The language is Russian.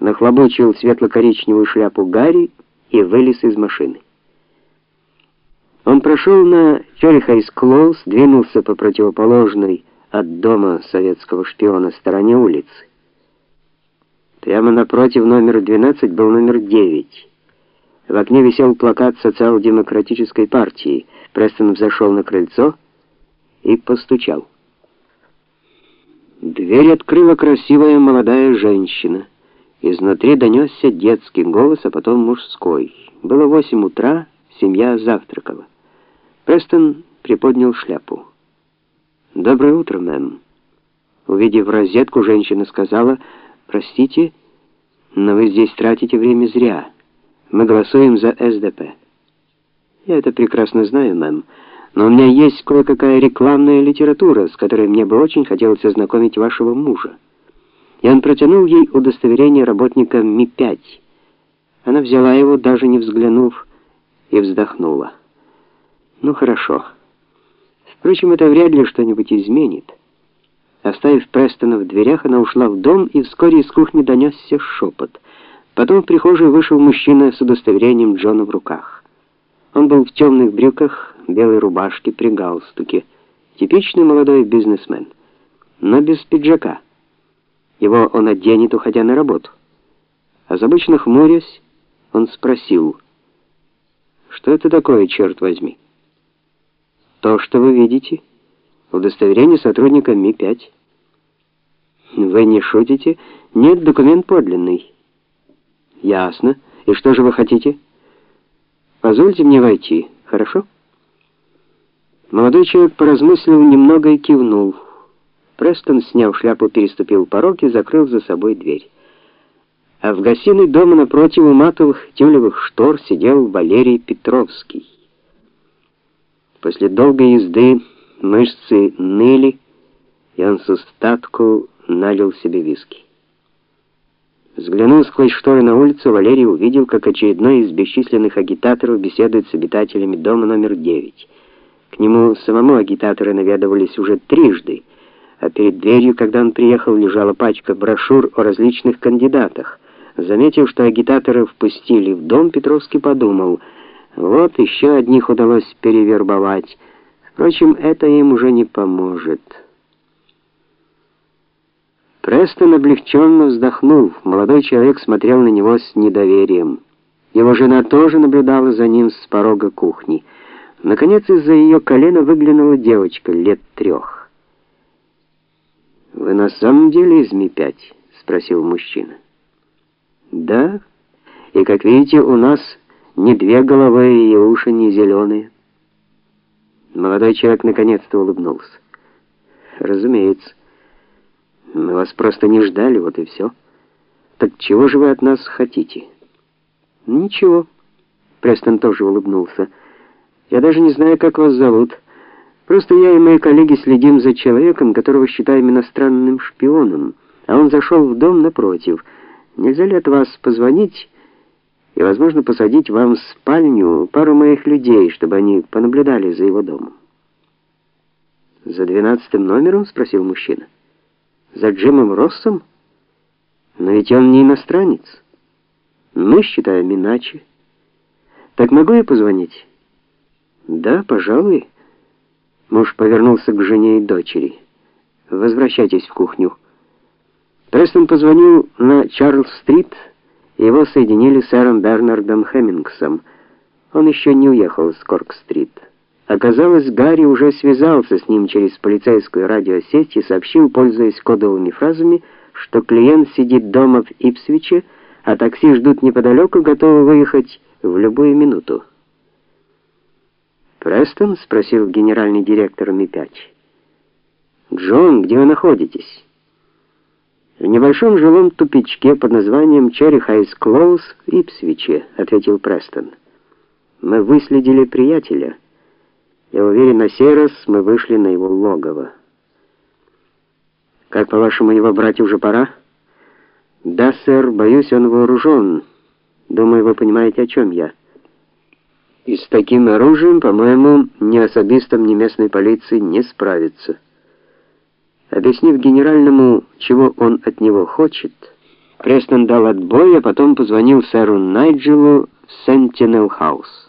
нахлобучил светло-коричневую шляпу Гарри и вылез из машины. Он прошел на Феррихайс Клоус, двинулся по противоположной от дома советского шпиона стороне улицы. Прямо напротив номера 12 был номер 9. В окне висел плакат социал-демократической партии. Престон взошел на крыльцо и постучал. Дверь открыла красивая молодая женщина. Изнутри донесся детский голос, а потом мужской. Было восемь утра, семья завтракала. Престон приподнял шляпу. «Доброе утро, мэм». Увидев розетку, женщина сказала, «Простите, но вы здесь тратите время зря. Мы голосуем за СДП». «Я это прекрасно знаю, мэм, но у меня есть кое-какая рекламная литература, с которой мне бы очень хотелось ознакомить вашего мужа». И он протянул ей удостоверение работника Ми-5. Она взяла его, даже не взглянув, и вздохнула. «Ну, хорошо». Впрочем, это вряд ли что-нибудь изменит. Оставив Престона в дверях, она ушла в дом, и вскоре из кухни донесся шепот. Потом в прихожую вышел мужчина с удостоверением Джона в руках. Он был в темных брюках, белой рубашке, при галстуке. Типичный молодой бизнесмен, но без пиджака. Его он оденет, уходя на работу. Озабоченно хмурясь, он спросил, «Что это такое, черт возьми?» То, что вы видите, удостоверение сотрудника Ми-5. Вы не шутите? Нет, документ подлинный. Ясно. И что же вы хотите? Позвольте мне войти, хорошо? Молодой человек поразмыслил немного и кивнул. Престон, сняв шляпу, переступил порог и закрыл за собой дверь. А в гостиной дома напротив у матовых тюлевых штор сидел Валерий Петровский. После долгой езды мышцы ныли, и он с устатку налил себе виски. Взглянув сквозь шторы на улицу, Валерий увидел, как очередной из бесчисленных агитаторов беседует с обитателями дома номер 9. К нему самому агитаторы наведывались уже трижды, а перед дверью, когда он приехал, лежала пачка брошюр о различных кандидатах. Заметив, что агитаторы впустили в дом, Петровский подумал — вот еще одних удалось перевербовать. Впрочем, это им уже не поможет. Престон облегченно вздохнул. Молодой человек смотрел на него с недоверием. Его жена тоже наблюдала за ним с порога кухни. Наконец, из-за ее колена выглянула девочка лет трех. «Вы на самом деле из Ми-5?» — спросил мужчина. «Да, и, как видите, у нас...» Ни две головы и уши не зеленые. Молодой человек наконец-то улыбнулся. Разумеется. Мы вас просто не ждали, вот и все. Так чего же вы от нас хотите? Ничего. Престон тоже улыбнулся. Я даже не знаю, как вас зовут. Просто я и мои коллеги следим за человеком, которого считаем иностранным шпионом, а он зашел в дом напротив. Нельзя ли от вас позвонить и, возможно, посадить вам в спальню пару моих людей, чтобы они понаблюдали за его домом. За двенадцатым номером, спросил мужчина. За Джимом Россом? Но ведь он не иностранец. Мы считаем иначе. Так могу я позвонить? Да, пожалуй. Муж повернулся к жене и дочери. Возвращайтесь в кухню. Престон позвонил на Чарльз-стрит его соединили с сэром Бернардом Хеммингсом. Он еще не уехал с Корк-стрит. Оказалось, Гарри уже связался с ним через полицейскую радиосеть и сообщил, пользуясь кодовыми фразами, что клиент сидит дома в Ипсвиче, а такси ждут неподалеку, готовы выехать в любую минуту. «Престон?» — спросил генеральный директор Ми-5. «Джон, где вы находитесь?» В небольшом жилом тупичке под названием Черри Хайс Клоус в Ипсвиче, ответил Престон. Мы выследили приятеля. Я уверен, на сей раз мы вышли на его логово. Как по-вашему, его брать уже пора? Да, сэр, боюсь, он вооружен. Думаю, вы понимаете, о чем я. И с таким оружием, по-моему, ни особистам, ни местной полиции не справиться. Объяснив генеральному, чего он от него хочет, Престон дал отбой, а потом позвонил сэру Найджелу в Сентинел-хаус.